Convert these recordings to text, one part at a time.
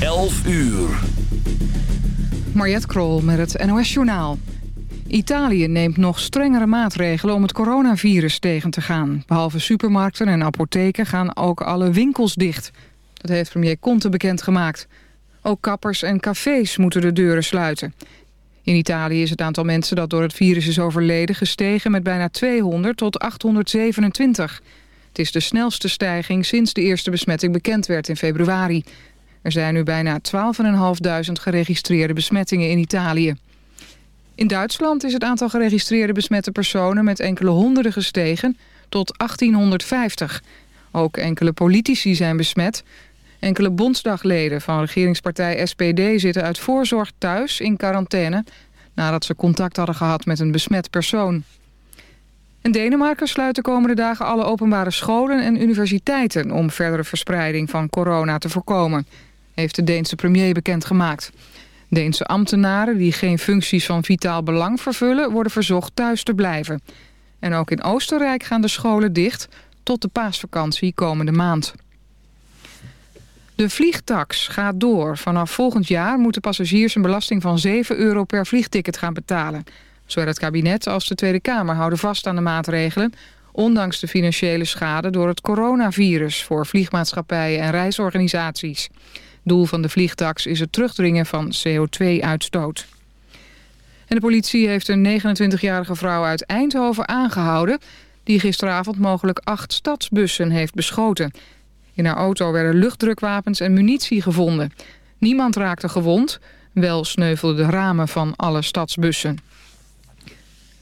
11 uur. Mariette Krol met het NOS Journaal. Italië neemt nog strengere maatregelen om het coronavirus tegen te gaan. Behalve supermarkten en apotheken gaan ook alle winkels dicht. Dat heeft premier Conte bekendgemaakt. Ook kappers en cafés moeten de deuren sluiten. In Italië is het aantal mensen dat door het virus is overleden... gestegen met bijna 200 tot 827. Het is de snelste stijging sinds de eerste besmetting bekend werd in februari. Er zijn nu bijna 12.500 geregistreerde besmettingen in Italië. In Duitsland is het aantal geregistreerde besmette personen... met enkele honderden gestegen tot 1850. Ook enkele politici zijn besmet... Enkele bondsdagleden van regeringspartij SPD zitten uit voorzorg thuis in quarantaine... nadat ze contact hadden gehad met een besmet persoon. In Denemarken sluit de komende dagen alle openbare scholen en universiteiten... om verdere verspreiding van corona te voorkomen, heeft de Deense premier bekendgemaakt. Deense ambtenaren die geen functies van vitaal belang vervullen... worden verzocht thuis te blijven. En ook in Oostenrijk gaan de scholen dicht tot de paasvakantie komende maand. De vliegtax gaat door. Vanaf volgend jaar moeten passagiers een belasting van 7 euro per vliegticket gaan betalen. Zowel het kabinet als de Tweede Kamer houden vast aan de maatregelen... ondanks de financiële schade door het coronavirus... voor vliegmaatschappijen en reisorganisaties. Doel van de vliegtax is het terugdringen van CO2-uitstoot. En de politie heeft een 29-jarige vrouw uit Eindhoven aangehouden... die gisteravond mogelijk acht stadsbussen heeft beschoten... In haar auto werden luchtdrukwapens en munitie gevonden. Niemand raakte gewond, wel sneuvelden de ramen van alle stadsbussen.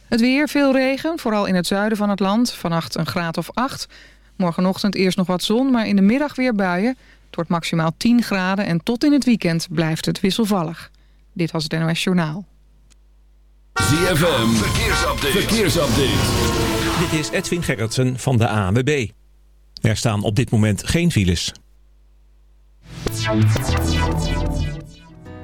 Het weer, veel regen, vooral in het zuiden van het land. Vannacht een graad of 8. Morgenochtend eerst nog wat zon, maar in de middag weer buien. Het wordt maximaal 10 graden en tot in het weekend blijft het wisselvallig. Dit was het NOS Journaal. ZFM, verkeersupdate. verkeersupdate. Dit is Edwin Gerritsen van de ANWB. Er staan op dit moment geen files.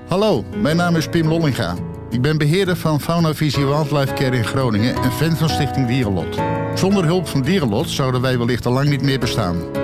Hallo, mijn naam is Pim Lollinga. Ik ben beheerder van Fauna Visie Wildlife Care in Groningen en fan van Stichting Dierenlot. Zonder hulp van Dierenlot zouden wij wellicht al lang niet meer bestaan.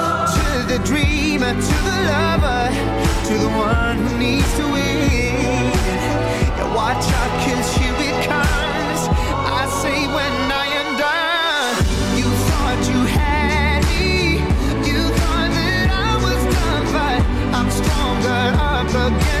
The dreamer, to the lover, to the one who needs to win. Yeah, watch out, cause here it. I say when I am done, you thought you had me. You thought that I was done, but I'm stronger up against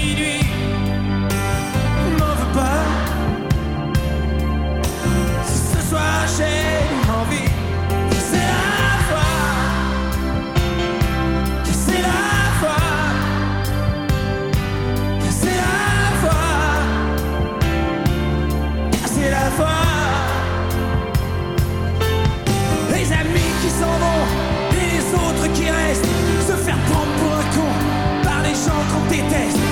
minuit. M'en veux pas. Ce soir j'ai envie, c'est la foi. C'est la foi. C'est la foi. C'est la foi. Les amis qui s'en vont les autres qui restent. Se faire prendre pour un con par les gens qu'on déteste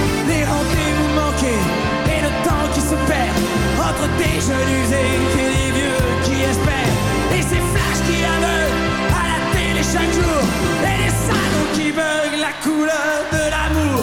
entre tes jeunes et les vieux qui espèrent. Et ces flashs qui aveuglent à la télé chaque jour. Et les salons qui beuglent la couleur de l'amour.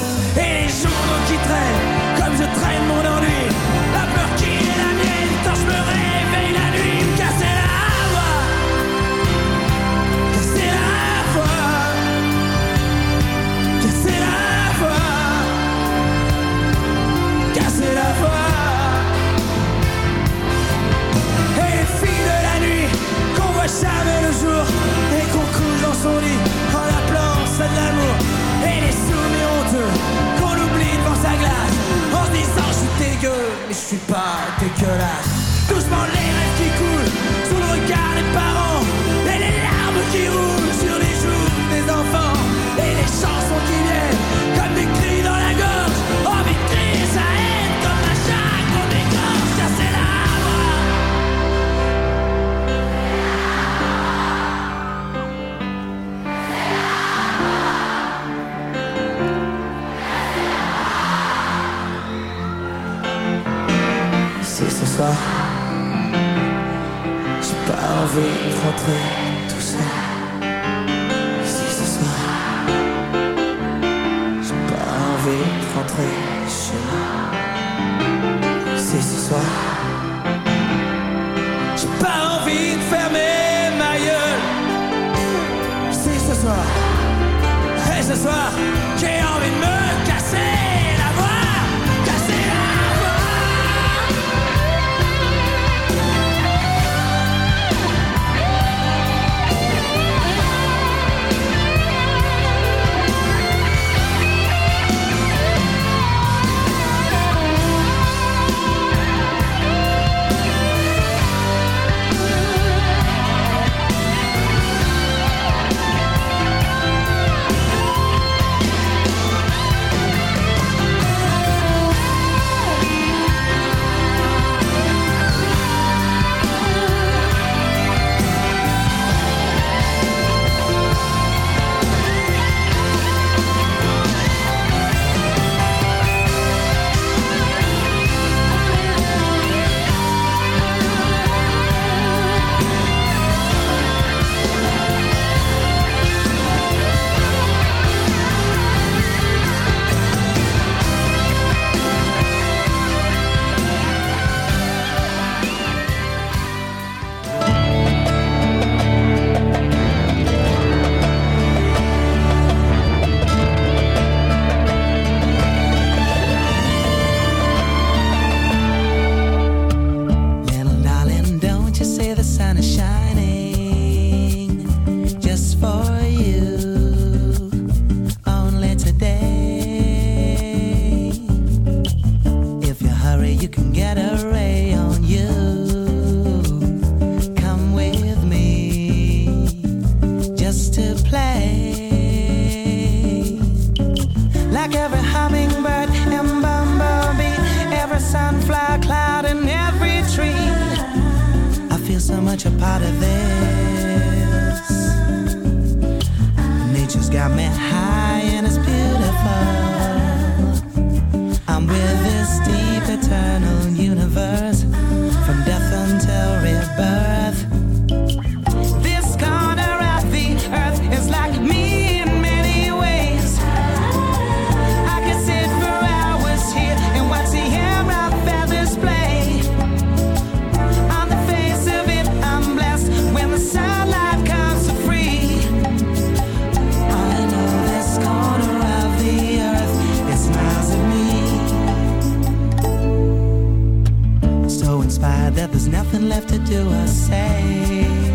nothing left to do I say.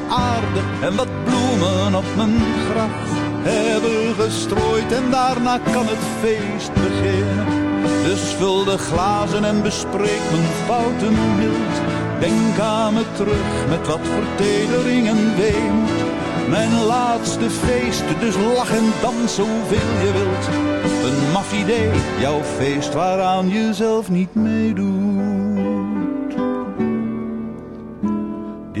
aarde en wat bloemen op mijn graf hebben gestrooid en daarna kan het feest beginnen. Dus vul de glazen en bespreek mijn fouten mild. Denk aan me terug met wat vertedering en weemoed. Mijn laatste feest, dus lach en dans zoveel je wilt. Een maf idee, jouw feest waaraan je zelf niet meedoet.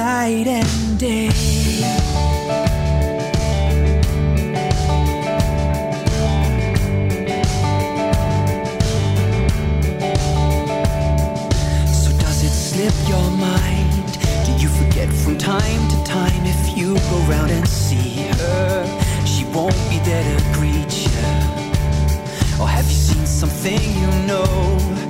night and day. So does it slip your mind? Do you forget from time to time if you go round and see her? She won't be there to greet you. Or have you seen something you know